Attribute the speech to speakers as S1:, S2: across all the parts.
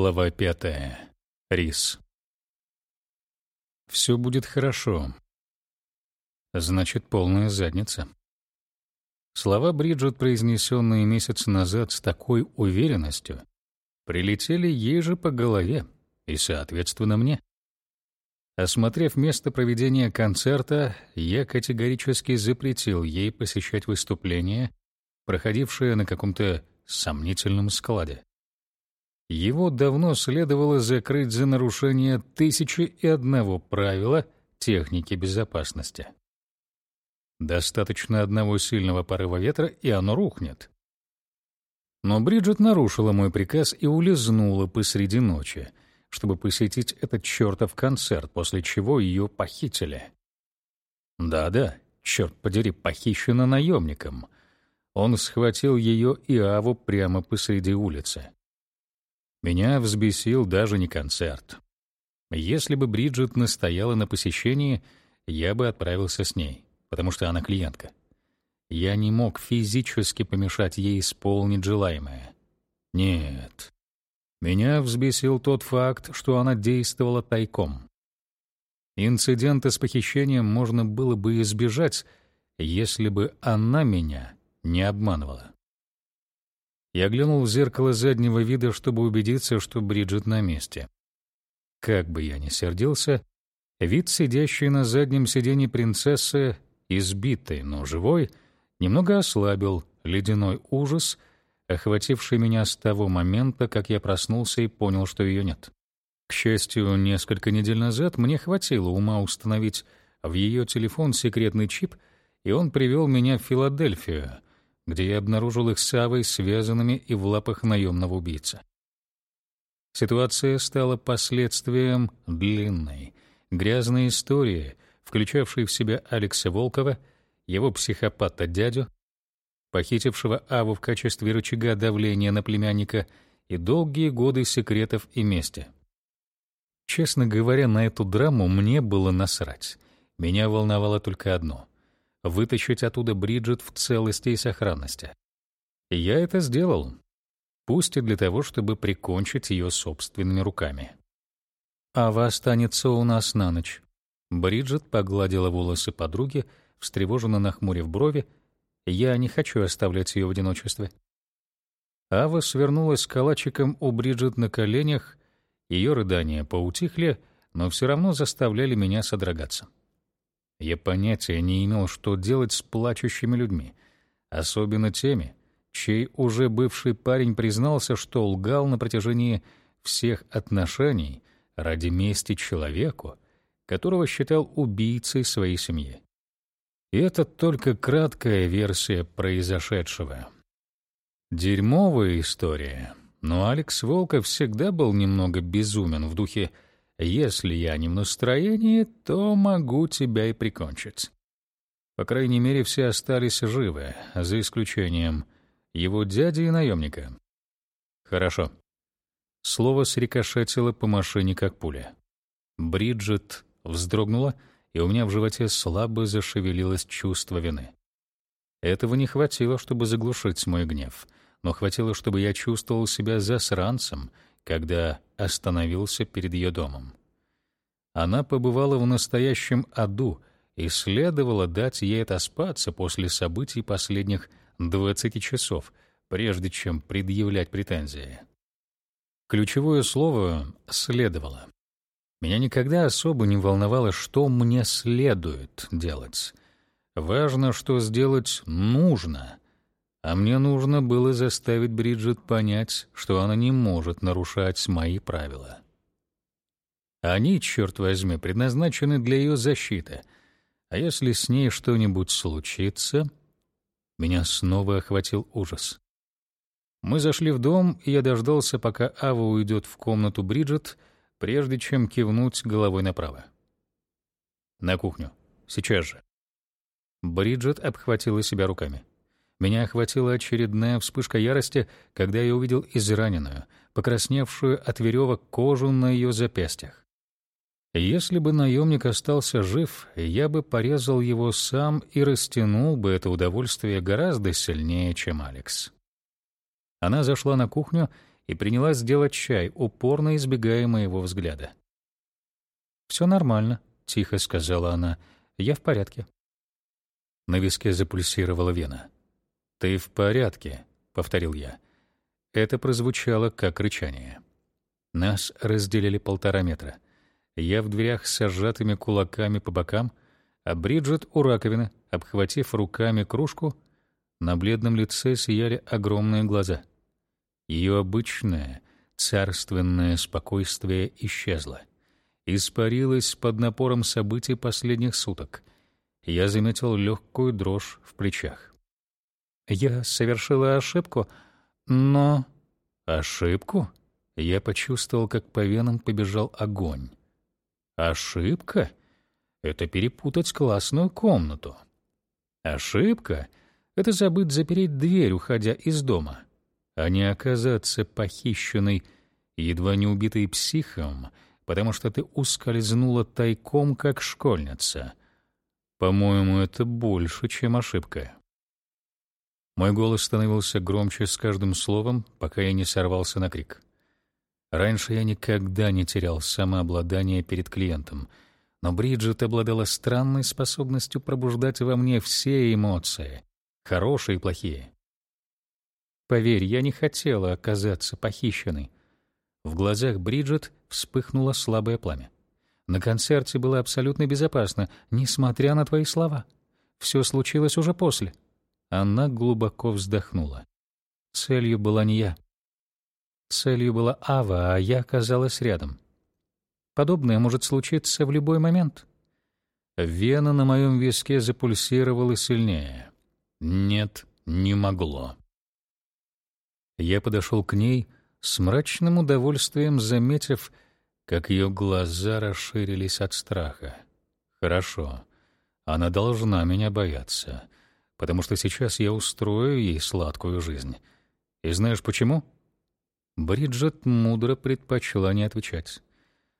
S1: Глава пятая. Рис. Все будет хорошо. Значит, полная задница. Слова Бриджит, произнесенные месяц назад с такой уверенностью, прилетели ей же по голове и, соответственно, мне. Осмотрев место проведения концерта, я категорически запретил ей посещать выступление, проходившее на каком-то сомнительном складе. Его давно следовало закрыть за нарушение тысячи и одного правила техники безопасности. Достаточно одного сильного порыва ветра, и оно рухнет. Но Бриджит нарушила мой приказ и улизнула посреди ночи, чтобы посетить этот чертов концерт, после чего ее похитили. Да-да, черт подери, похищена наемником. Он схватил ее и Аву прямо посреди улицы. Меня взбесил даже не концерт. Если бы Бриджит настояла на посещении, я бы отправился с ней, потому что она клиентка. Я не мог физически помешать ей исполнить желаемое. Нет. Меня взбесил тот факт, что она действовала тайком. Инцидента с похищением можно было бы избежать, если бы она меня не обманывала. Я глянул в зеркало заднего вида, чтобы убедиться, что Бриджит на месте. Как бы я ни сердился, вид сидящей на заднем сиденье принцессы, избитой, но живой, немного ослабил ледяной ужас, охвативший меня с того момента, как я проснулся и понял, что ее нет. К счастью, несколько недель назад мне хватило ума установить в ее телефон секретный чип, и он привел меня в Филадельфию — где я обнаружил их с Авой связанными и в лапах наемного убийцы. Ситуация стала последствием длинной, грязной истории, включавшей в себя Алекса Волкова, его психопата-дядю, похитившего Аву в качестве рычага давления на племянника и долгие годы секретов и мести. Честно говоря, на эту драму мне было насрать. Меня волновало только одно вытащить оттуда Бриджит в целости и сохранности. Я это сделал, пусть и для того, чтобы прикончить ее собственными руками. «Ава останется у нас на ночь». Бриджит погладила волосы подруги, встревоженно нахмурив брови. «Я не хочу оставлять ее в одиночестве». Ава свернулась калачиком у Бриджит на коленях, ее рыдания поутихли, но все равно заставляли меня содрогаться. Я понятия не имел, что делать с плачущими людьми, особенно теми, чей уже бывший парень признался, что лгал на протяжении всех отношений ради мести человеку, которого считал убийцей своей семьи. И это только краткая версия произошедшего. Дерьмовая история, но Алекс Волков всегда был немного безумен в духе если я не в настроении, то могу тебя и прикончить. По крайней мере, все остались живы, за исключением его дяди и наемника. Хорошо. Слово срикошетило по машине, как пуля. Бриджит вздрогнула, и у меня в животе слабо зашевелилось чувство вины. Этого не хватило, чтобы заглушить мой гнев, но хватило, чтобы я чувствовал себя засранцем — когда остановился перед ее домом. Она побывала в настоящем аду, и следовало дать ей отоспаться после событий последних 20 часов, прежде чем предъявлять претензии. Ключевое слово «следовало». Меня никогда особо не волновало, что мне следует делать. Важно, что сделать нужно — а мне нужно было заставить Бриджит понять, что она не может нарушать мои правила. Они, черт возьми, предназначены для ее защиты. А если с ней что-нибудь случится... Меня снова охватил ужас. Мы зашли в дом, и я дождался, пока Ава уйдет в комнату Бриджит, прежде чем кивнуть головой направо. «На кухню. Сейчас же». Бриджит обхватила себя руками. Меня охватила очередная вспышка ярости, когда я увидел израненную, покрасневшую от веревок кожу на ее запястьях. Если бы наемник остался жив, я бы порезал его сам и растянул бы это удовольствие гораздо сильнее, чем Алекс. Она зашла на кухню и принялась делать чай, упорно избегая моего взгляда. «Все нормально», — тихо сказала она. «Я в порядке». На виске запульсировала вена. «Ты в порядке», — повторил я. Это прозвучало как рычание. Нас разделили полтора метра. Я в дверях с сжатыми кулаками по бокам, а Бриджит у раковины, обхватив руками кружку, на бледном лице сияли огромные глаза. Ее обычное, царственное спокойствие исчезло. Испарилось под напором событий последних суток. Я заметил легкую дрожь в плечах. Я совершила ошибку, но... Ошибку? Я почувствовал, как по венам побежал огонь. Ошибка? Это перепутать классную комнату. Ошибка — это забыть запереть дверь, уходя из дома, а не оказаться похищенной, едва не убитой психом, потому что ты ускользнула тайком, как школьница. По-моему, это больше, чем ошибка. Мой голос становился громче с каждым словом, пока я не сорвался на крик. Раньше я никогда не терял самообладание перед клиентом, но Бриджит обладала странной способностью пробуждать во мне все эмоции, хорошие и плохие. Поверь, я не хотела оказаться похищенной. В глазах Бриджит вспыхнуло слабое пламя. На концерте было абсолютно безопасно, несмотря на твои слова. Все случилось уже после. Она глубоко вздохнула. Целью была не я. Целью была Ава, а я оказалась рядом. Подобное может случиться в любой момент. Вена на моем виске запульсировала сильнее. Нет, не могло. Я подошел к ней с мрачным удовольствием, заметив, как ее глаза расширились от страха. Хорошо, она должна меня бояться потому что сейчас я устрою ей сладкую жизнь. И знаешь почему? Бриджит мудро предпочла не отвечать.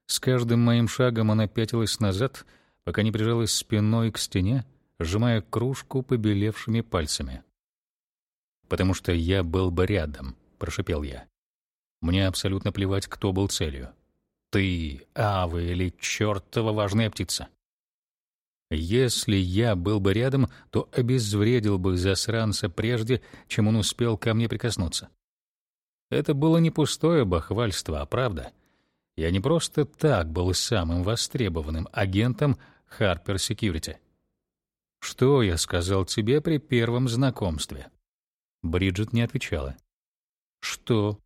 S1: С каждым моим шагом она пятилась назад, пока не прижалась спиной к стене, сжимая кружку побелевшими пальцами. «Потому что я был бы рядом», — прошипел я. «Мне абсолютно плевать, кто был целью. Ты, Ава или чертова важная птица. Если я был бы рядом, то обезвредил бы засранца прежде, чем он успел ко мне прикоснуться. Это было не пустое бахвальство, а правда. Я не просто так был самым востребованным агентом Harper Security. Что я сказал тебе при первом знакомстве? Бриджит не отвечала. Что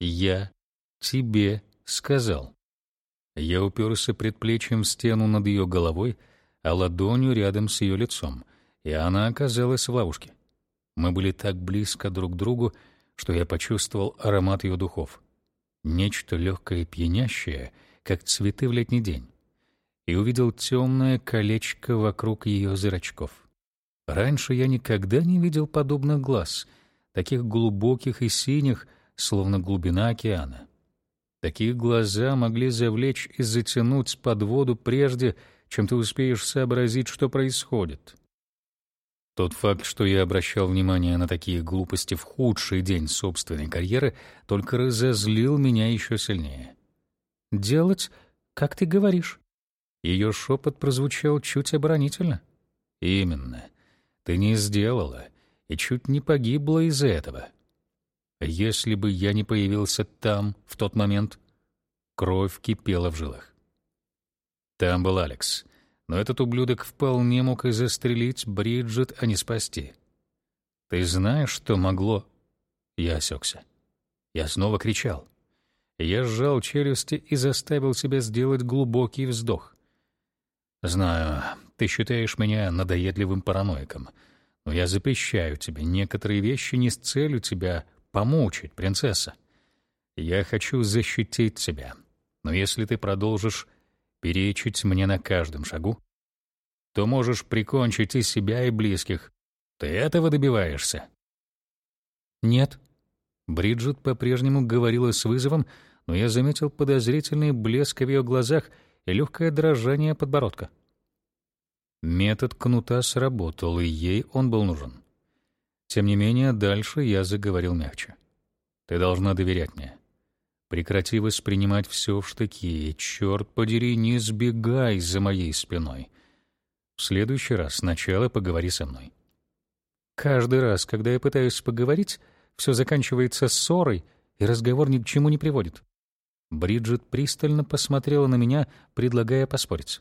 S1: я тебе сказал? Я уперся предплечьем в стену над ее головой, а ладонью рядом с ее лицом, и она оказалась в ловушке. Мы были так близко друг к другу, что я почувствовал аромат ее духов. Нечто легкое и пьянящее, как цветы в летний день. И увидел темное колечко вокруг ее зрачков. Раньше я никогда не видел подобных глаз, таких глубоких и синих, словно глубина океана. Такие глаза могли завлечь и затянуть под воду прежде, чем ты успеешь сообразить, что происходит. Тот факт, что я обращал внимание на такие глупости в худший день собственной карьеры, только разозлил меня еще сильнее. «Делать, как ты говоришь». Ее шепот прозвучал чуть оборонительно. «Именно. Ты не сделала и чуть не погибла из-за этого. Если бы я не появился там в тот момент, кровь кипела в жилах. Там был Алекс. Но этот ублюдок вполне мог и застрелить Бриджит, а не спасти. Ты знаешь, что могло... Я осекся. Я снова кричал. Я сжал челюсти и заставил себя сделать глубокий вздох. Знаю, ты считаешь меня надоедливым параноиком, но я запрещаю тебе некоторые вещи не с целью тебя помучить, принцесса. Я хочу защитить тебя. Но если ты продолжишь перечить мне на каждом шагу, то можешь прикончить и себя, и близких. Ты этого добиваешься? Нет. Бриджит по-прежнему говорила с вызовом, но я заметил подозрительный блеск в ее глазах и легкое дрожание подбородка. Метод кнута сработал, и ей он был нужен. Тем не менее, дальше я заговорил мягче. «Ты должна доверять мне. Прекрати воспринимать все в штыки. Черт подери, не сбегай за моей спиной. В следующий раз сначала поговори со мной. Каждый раз, когда я пытаюсь поговорить, все заканчивается ссорой, и разговор ни к чему не приводит. Бриджит пристально посмотрела на меня, предлагая поспорить.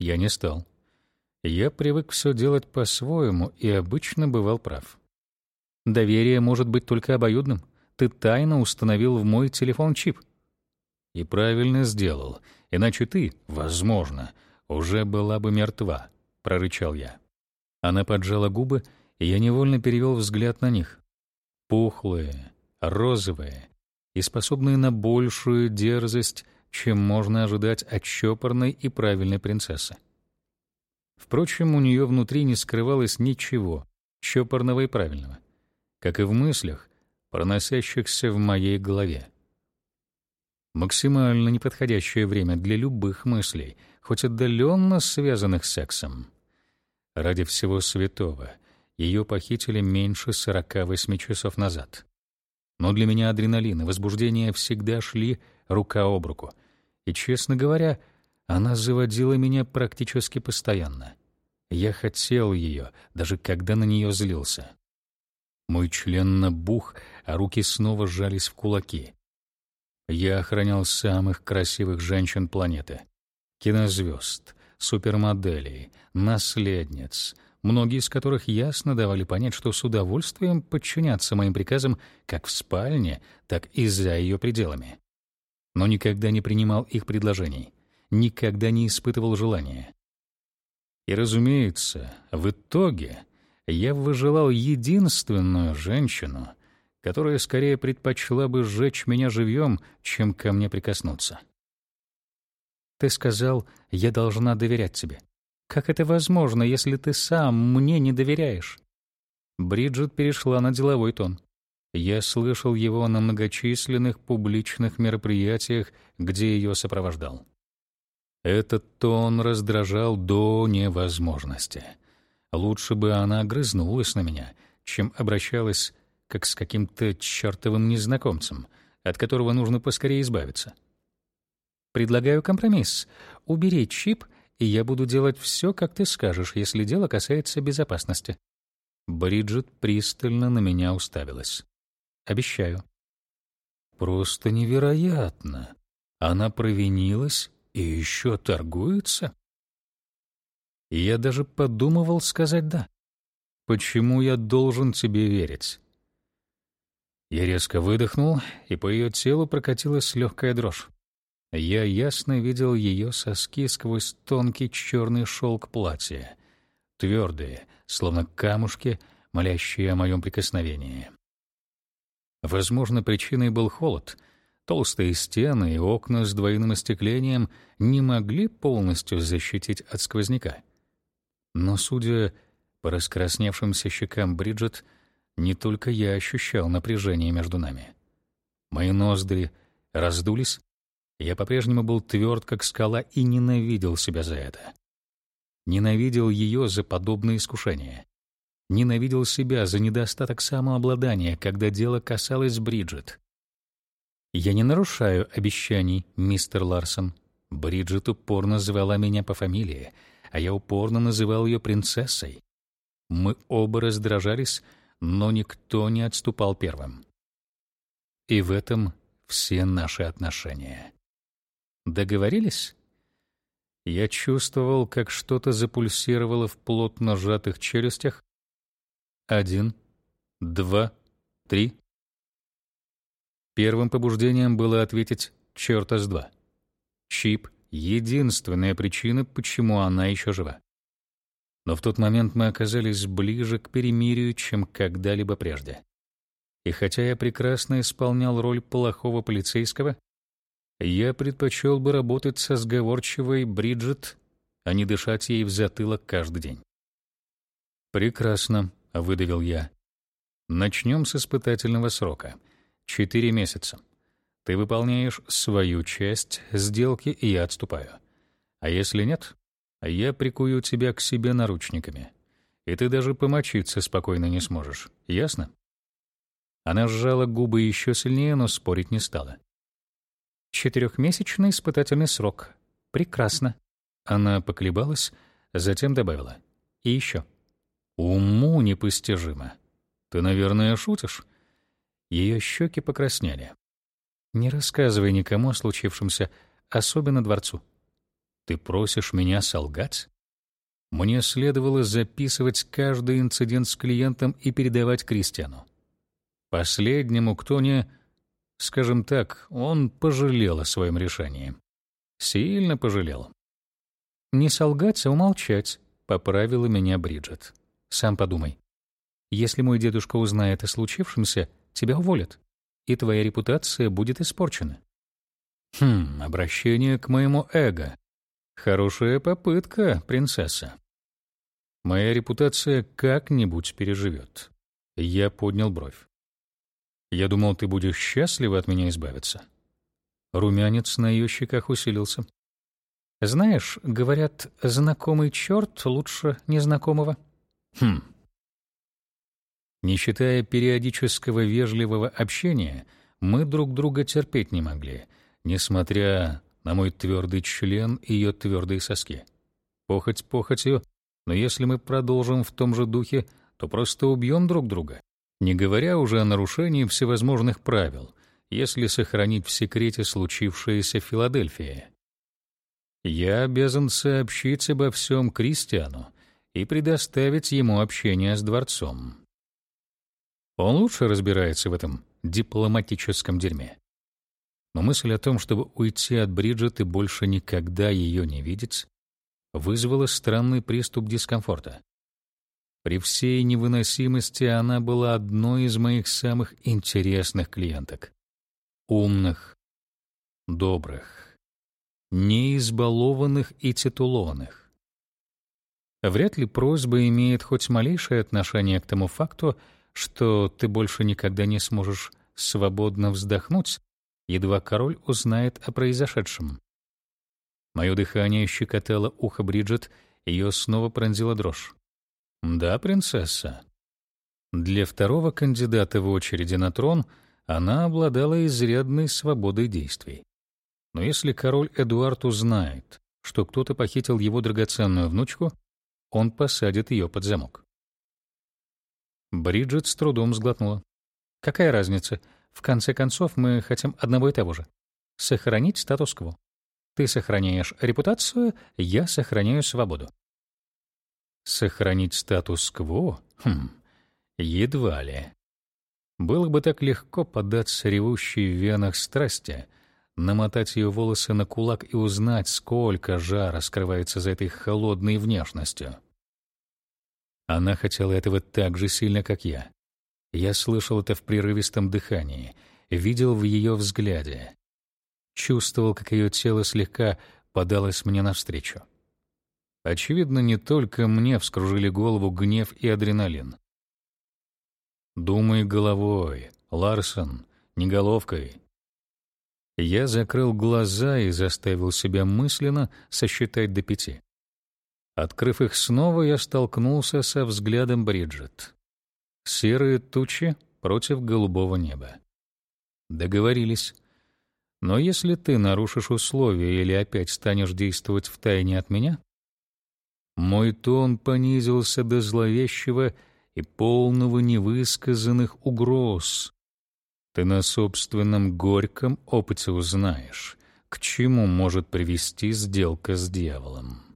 S1: Я не стал. Я привык все делать по-своему и обычно бывал прав. Доверие может быть только обоюдным. Ты тайно установил в мой телефон чип. И правильно сделал, иначе ты, возможно, уже была бы мертва, прорычал я. Она поджала губы, и я невольно перевел взгляд на них. Пухлые, розовые и способные на большую дерзость, чем можно ожидать от чопорной и правильной принцессы. Впрочем, у нее внутри не скрывалось ничего чопорного и правильного, как и в мыслях, проносящихся в моей голове. Максимально неподходящее время для любых мыслей, хоть отдаленно связанных с сексом. Ради всего святого ее похитили меньше 48 часов назад. Но для меня адреналин и возбуждение всегда шли рука об руку. И, честно говоря, она заводила меня практически постоянно. Я хотел ее, даже когда на нее злился. Мой член набух, а руки снова сжались в кулаки. Я охранял самых красивых женщин планеты. Кинозвезд, супермоделей, наследниц, многие из которых ясно давали понять, что с удовольствием подчинятся моим приказам как в спальне, так и за ее пределами. Но никогда не принимал их предложений, никогда не испытывал желания. И, разумеется, в итоге я выжелал единственную женщину, которая скорее предпочла бы сжечь меня живьем, чем ко мне прикоснуться. Ты сказал, я должна доверять тебе. Как это возможно, если ты сам мне не доверяешь? Бриджит перешла на деловой тон. Я слышал его на многочисленных публичных мероприятиях, где ее сопровождал. Этот тон раздражал до невозможности. Лучше бы она огрызнулась на меня, чем обращалась как с каким-то чертовым незнакомцем, от которого нужно поскорее избавиться. Предлагаю компромисс. Убери чип, и я буду делать все, как ты скажешь, если дело касается безопасности. Бриджит пристально на меня уставилась. Обещаю. Просто невероятно. Она провинилась и еще торгуется? Я даже подумывал сказать «да». Почему я должен тебе верить? Я резко выдохнул, и по ее телу прокатилась легкая дрожь. Я ясно видел ее соски сквозь тонкий черный шелк платья, твердые, словно камушки, молящие о моем прикосновении. Возможно, причиной был холод. Толстые стены и окна с двойным остеклением не могли полностью защитить от сквозняка. Но, судя по раскрасневшимся щекам Бриджит, не только я ощущал напряжение между нами. Мои ноздри раздулись, я по-прежнему был тверд, как скала, и ненавидел себя за это. Ненавидел ее за подобное искушение. Ненавидел себя за недостаток самообладания, когда дело касалось Бриджит. «Я не нарушаю обещаний, мистер Ларсон». Бриджит упорно звала меня по фамилии, а я упорно называл ее принцессой. Мы оба раздражались, но никто не отступал первым. И в этом все наши отношения. Договорились? Я чувствовал, как что-то запульсировало в плотно сжатых челюстях. Один, два, три. Первым побуждением было ответить «черта с два». Чип — единственная причина, почему она еще жива. Но в тот момент мы оказались ближе к перемирию, чем когда-либо прежде. И хотя я прекрасно исполнял роль плохого полицейского, я предпочел бы работать со сговорчивой Бриджит, а не дышать ей в затылок каждый день. «Прекрасно», — выдавил я. «Начнем с испытательного срока. Четыре месяца. Ты выполняешь свою часть сделки, и я отступаю. А если нет, я прикую тебя к себе наручниками, и ты даже помочиться спокойно не сможешь. Ясно?» Она сжала губы еще сильнее, но спорить не стала. Четырехмесячный испытательный срок. Прекрасно. Она поколебалась, затем добавила. И еще. Уму непостижимо. Ты, наверное, шутишь? Ее щеки покраснели. Не рассказывай никому о случившемся, особенно дворцу. Ты просишь меня солгать? Мне следовало записывать каждый инцидент с клиентом и передавать Кристиану. Последнему, кто не... Скажем так, он пожалел о своем решении. Сильно пожалел. «Не солгать, а умолчать», — поправила меня Бриджит. «Сам подумай. Если мой дедушка узнает о случившемся, тебя уволят, и твоя репутация будет испорчена». «Хм, обращение к моему эго. Хорошая попытка, принцесса. Моя репутация как-нибудь переживет. Я поднял бровь. Я думал, ты будешь счастлива от меня избавиться. Румянец на ее щеках усилился. Знаешь, говорят, знакомый черт лучше незнакомого. Хм. Не считая периодического вежливого общения, мы друг друга терпеть не могли, несмотря на мой твердый член и ее твердые соски. Похоть похотью, но если мы продолжим в том же духе, то просто убьем друг друга, не говоря уже о нарушении всевозможных правил, если сохранить в секрете случившееся в Филадельфии. Я обязан сообщить обо всем Кристиану и предоставить ему общение с дворцом. Он лучше разбирается в этом дипломатическом дерьме. Но мысль о том, чтобы уйти от Бриджит и больше никогда ее не видеть, вызвала странный приступ дискомфорта. При всей невыносимости она была одной из моих самых интересных клиенток. Умных, добрых, неизбалованных и титулованных. Вряд ли просьба имеет хоть малейшее отношение к тому факту, что ты больше никогда не сможешь свободно вздохнуть едва король узнает о произошедшем. Мое дыхание щекотало ухо Бриджит, ее снова пронзила дрожь. «Да, принцесса». Для второго кандидата в очереди на трон она обладала изрядной свободой действий. Но если король Эдуард узнает, что кто-то похитил его драгоценную внучку, он посадит ее под замок. Бриджит с трудом сглотнула. «Какая разница? В конце концов, мы хотим одного и того же — сохранить статус-кво. Ты сохраняешь репутацию, я сохраняю свободу. Сохранить статус-кво? Хм, едва ли. Было бы так легко податься ревущей в венах страсти, намотать ее волосы на кулак и узнать, сколько жара скрывается за этой холодной внешностью. Она хотела этого так же сильно, как я. Я слышал это в прерывистом дыхании, видел в ее взгляде. Чувствовал, как ее тело слегка подалось мне навстречу. Очевидно, не только мне вскружили голову гнев и адреналин. «Думай головой, Ларсон, не головкой». Я закрыл глаза и заставил себя мысленно сосчитать до пяти. Открыв их снова, я столкнулся со взглядом Бриджит. Серые тучи против голубого неба. Договорились. Но если ты нарушишь условия или опять станешь действовать втайне от меня, мой тон понизился до зловещего и полного невысказанных угроз. Ты на собственном горьком опыте узнаешь, к чему может привести сделка с дьяволом.